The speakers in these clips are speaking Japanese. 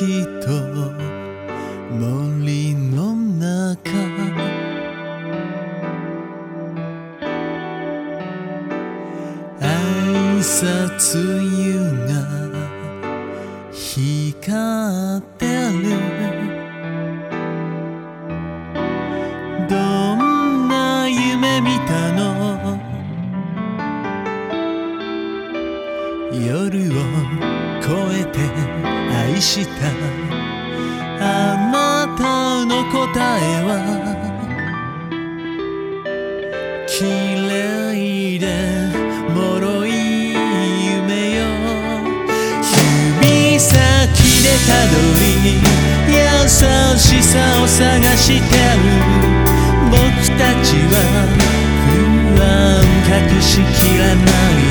きっと森の中。挨拶湯が光ってる。どんな夢見たの？夜を越えて。した。あなたの答えは綺麗で脆い夢よ。指先でたどり優しさを探してる。僕たちは不安隠しきらない。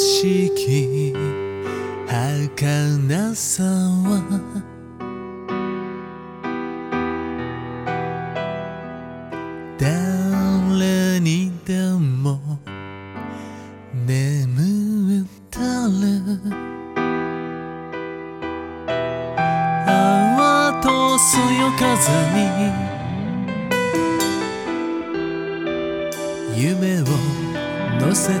しき儚さは。誰にでも眠ったる泡とそよ風に夢を乗せて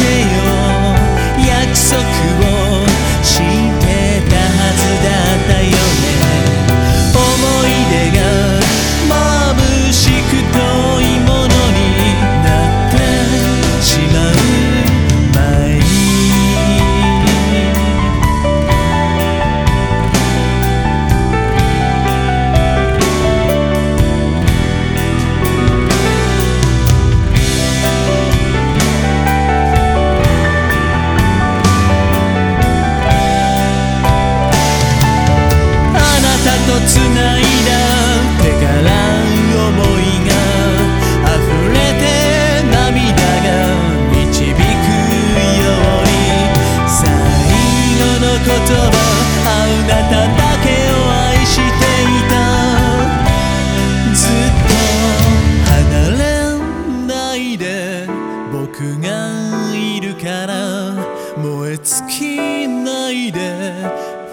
後の言葉あなただけを愛していたずっと離れないで僕がいるから燃え尽きないで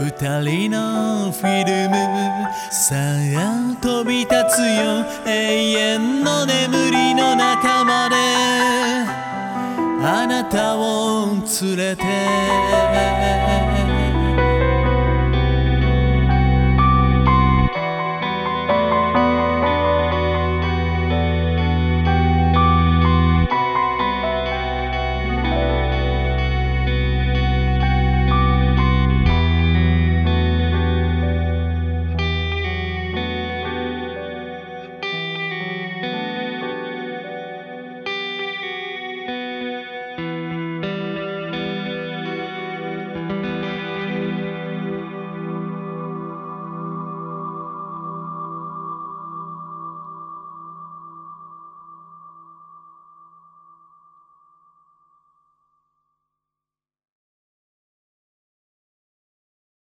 二人のフィルムさあ飛び立つよ永遠の眠りの中まで。あなたを連れて。